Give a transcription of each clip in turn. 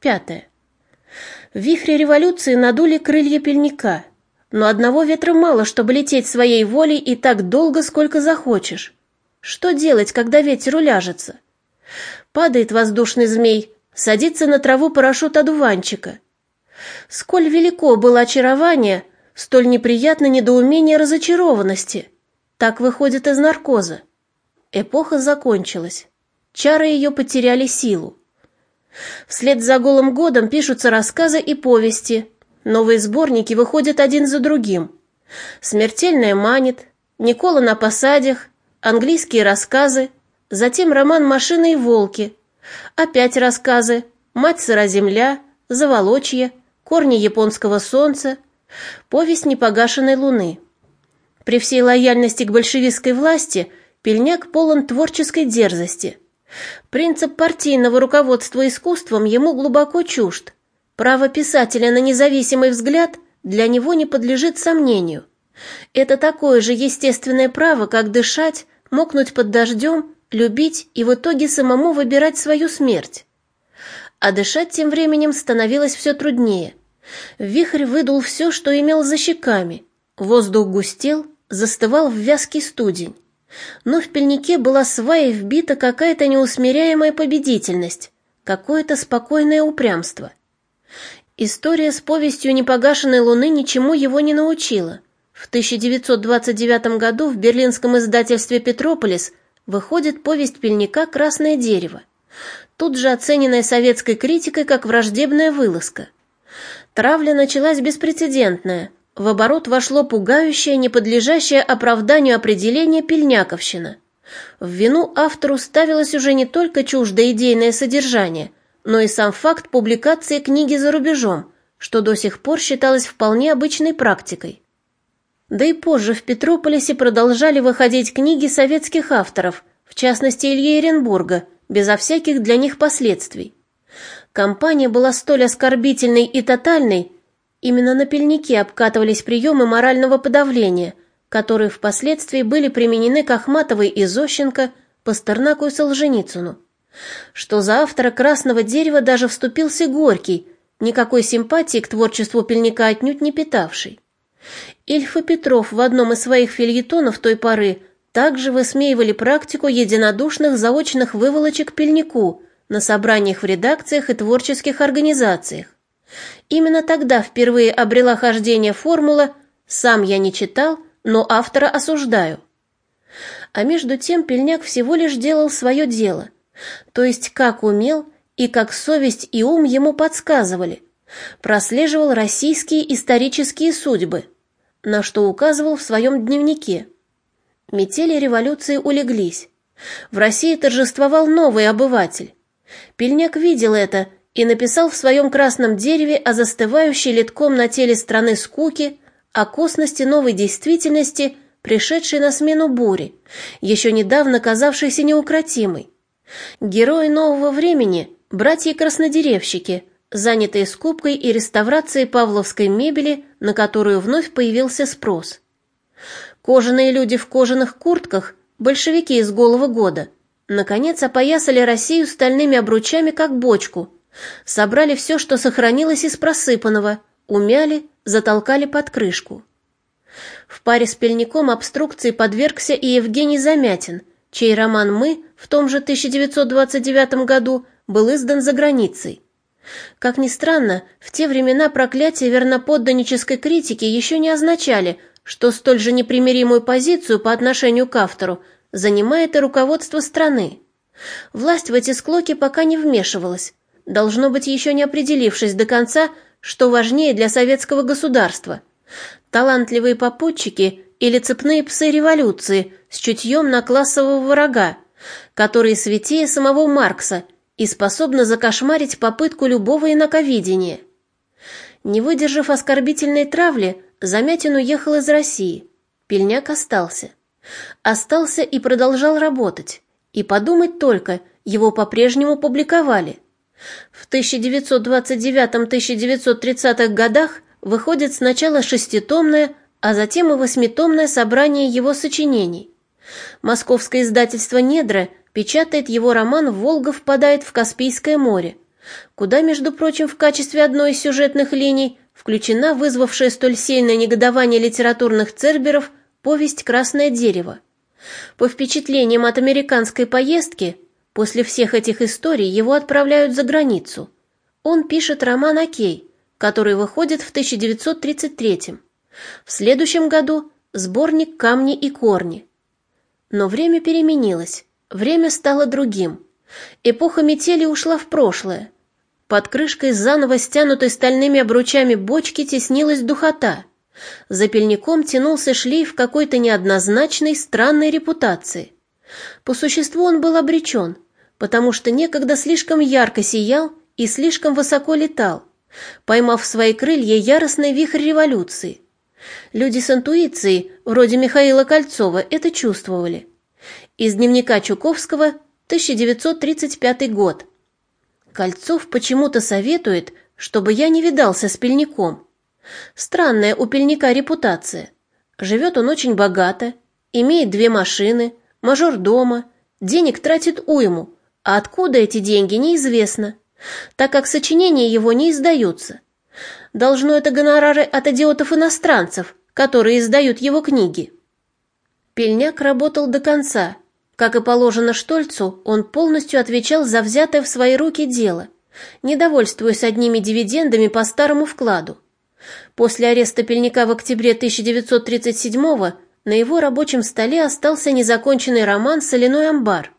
Пятое. В вихре революции надули крылья пельника, но одного ветра мало, чтобы лететь своей волей и так долго, сколько захочешь. Что делать, когда ветер уляжется? Падает воздушный змей, садится на траву парашют одуванчика. Сколь велико было очарование, столь неприятно недоумение разочарованности. Так выходит из наркоза. Эпоха закончилась. Чары ее потеряли силу. Вслед за голым годом пишутся рассказы и повести. Новые сборники выходят один за другим. «Смертельная манит», «Никола на посадях», английские рассказы, затем роман «Машины и волки», опять рассказы «Мать сыра земля», «Заволочье», «Корни японского солнца», повесть непогашенной луны. При всей лояльности к большевистской власти Пельняк полон творческой дерзости. Принцип партийного руководства искусством ему глубоко чужд. Право писателя на независимый взгляд для него не подлежит сомнению. Это такое же естественное право, как дышать, мокнуть под дождем, любить и в итоге самому выбирать свою смерть. А дышать тем временем становилось все труднее. Вихрь выдул все, что имел за щеками. Воздух густел, застывал в вязкий студень. Но в пельнике была свая вбита какая-то неусмиряемая победительность, какое-то спокойное упрямство. История с повестью непогашенной луны ничему его не научила. В 1929 году в берлинском издательстве «Петрополис» выходит повесть пельника «Красное дерево», тут же оцененная советской критикой как враждебная вылазка. Травля началась беспрецедентная, в оборот вошло пугающее, неподлежащее оправданию определение пельняковщина. В вину автору ставилось уже не только чуждо идейное содержание, но и сам факт публикации книги за рубежом, что до сих пор считалось вполне обычной практикой. Да и позже в Петрополисе продолжали выходить книги советских авторов, в частности Ильи Эренбурга, безо всяких для них последствий. Компания была столь оскорбительной и тотальной, именно на пельнике обкатывались приемы морального подавления, которые впоследствии были применены к Ахматовой и Зощенко, Пастернаку и Солженицыну. Что за автора «Красного дерева» даже вступился Горький, никакой симпатии к творчеству пельника отнюдь не питавший. Ильф и Петров в одном из своих фильетонов той поры также высмеивали практику единодушных заочных выволочек пельнику на собраниях в редакциях и творческих организациях. Именно тогда впервые обрела хождение формула «сам я не читал, но автора осуждаю». А между тем Пельняк всего лишь делал свое дело, то есть как умел и как совесть и ум ему подсказывали, прослеживал российские исторические судьбы – на что указывал в своем дневнике. Метели революции улеглись. В России торжествовал новый обыватель. Пельняк видел это и написал в своем красном дереве о застывающей литком на теле страны скуки, о косности новой действительности, пришедшей на смену бури, еще недавно казавшейся неукротимой. Герои нового времени – братья-краснодеревщики, занятые скупкой и реставрацией павловской мебели, на которую вновь появился спрос. Кожаные люди в кожаных куртках, большевики из голого года, наконец опоясали Россию стальными обручами, как бочку, собрали все, что сохранилось из просыпанного, умяли, затолкали под крышку. В паре с Пельником обструкции подвергся и Евгений Замятин, чей роман «Мы» в том же 1929 году был издан за границей. Как ни странно, в те времена проклятия верноподданнической критики еще не означали, что столь же непримиримую позицию по отношению к автору занимает и руководство страны. Власть в эти склоки пока не вмешивалась, должно быть еще не определившись до конца, что важнее для советского государства – талантливые попутчики или цепные псы революции с чутьем на классового врага, которые святее самого Маркса – и способна закошмарить попытку любого инаковидения. Не выдержав оскорбительной травли, Замятин уехал из России. Пельняк остался. Остался и продолжал работать. И подумать только, его по-прежнему публиковали. В 1929-1930-х годах выходит сначала шеститомное, а затем и восьмитомное собрание его сочинений. Московское издательство «Недра» печатает его роман «Волга впадает в Каспийское море», куда, между прочим, в качестве одной из сюжетных линий включена вызвавшая столь сильное негодование литературных церберов повесть «Красное дерево». По впечатлениям от американской поездки, после всех этих историй его отправляют за границу. Он пишет роман «Окей», который выходит в 1933 В следующем году сборник «Камни и корни». Но время переменилось, время стало другим. Эпоха метели ушла в прошлое. Под крышкой заново стянутой стальными обручами бочки теснилась духота. За пельником тянулся шлейф какой-то неоднозначной, странной репутации. По существу он был обречен, потому что некогда слишком ярко сиял и слишком высоко летал, поймав в свои крылья яростный вихрь революции. Люди с интуицией, вроде Михаила Кольцова, это чувствовали. Из дневника Чуковского, 1935 год. Кольцов почему-то советует, чтобы я не видался с пельником. Странная у пельника репутация. Живет он очень богато, имеет две машины, мажор дома, денег тратит уйму, а откуда эти деньги, неизвестно, так как сочинения его не издаются. Должно это гонорары от идиотов-иностранцев, которые издают его книги. Пельняк работал до конца. Как и положено Штольцу, он полностью отвечал за взятое в свои руки дело, недовольствуясь одними дивидендами по старому вкладу. После ареста Пельника в октябре 1937 на его рабочем столе остался незаконченный роман «Соляной амбар».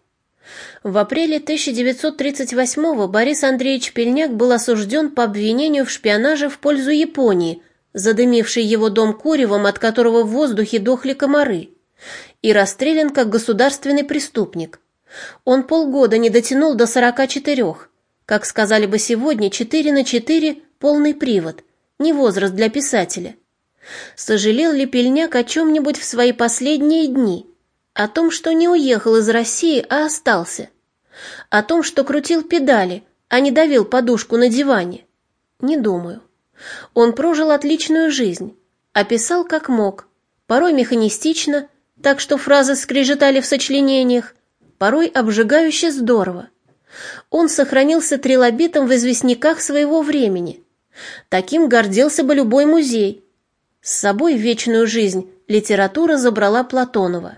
В апреле 1938 Борис Андреевич Пельняк был осужден по обвинению в шпионаже в пользу Японии, задымившей его дом куревом, от которого в воздухе дохли комары, и расстрелян как государственный преступник. Он полгода не дотянул до 44, как сказали бы сегодня, 4 на 4 полный привод, не возраст для писателя. Сожалел ли Пельняк о чем-нибудь в свои последние дни – о том, что не уехал из России, а остался. О том, что крутил педали, а не давил подушку на диване. Не думаю. Он прожил отличную жизнь, описал как мог, порой механистично, так что фразы скрежетали в сочленениях, порой обжигающе здорово. Он сохранился трилобитом в известняках своего времени. Таким гордился бы любой музей. С собой в вечную жизнь литература забрала Платонова.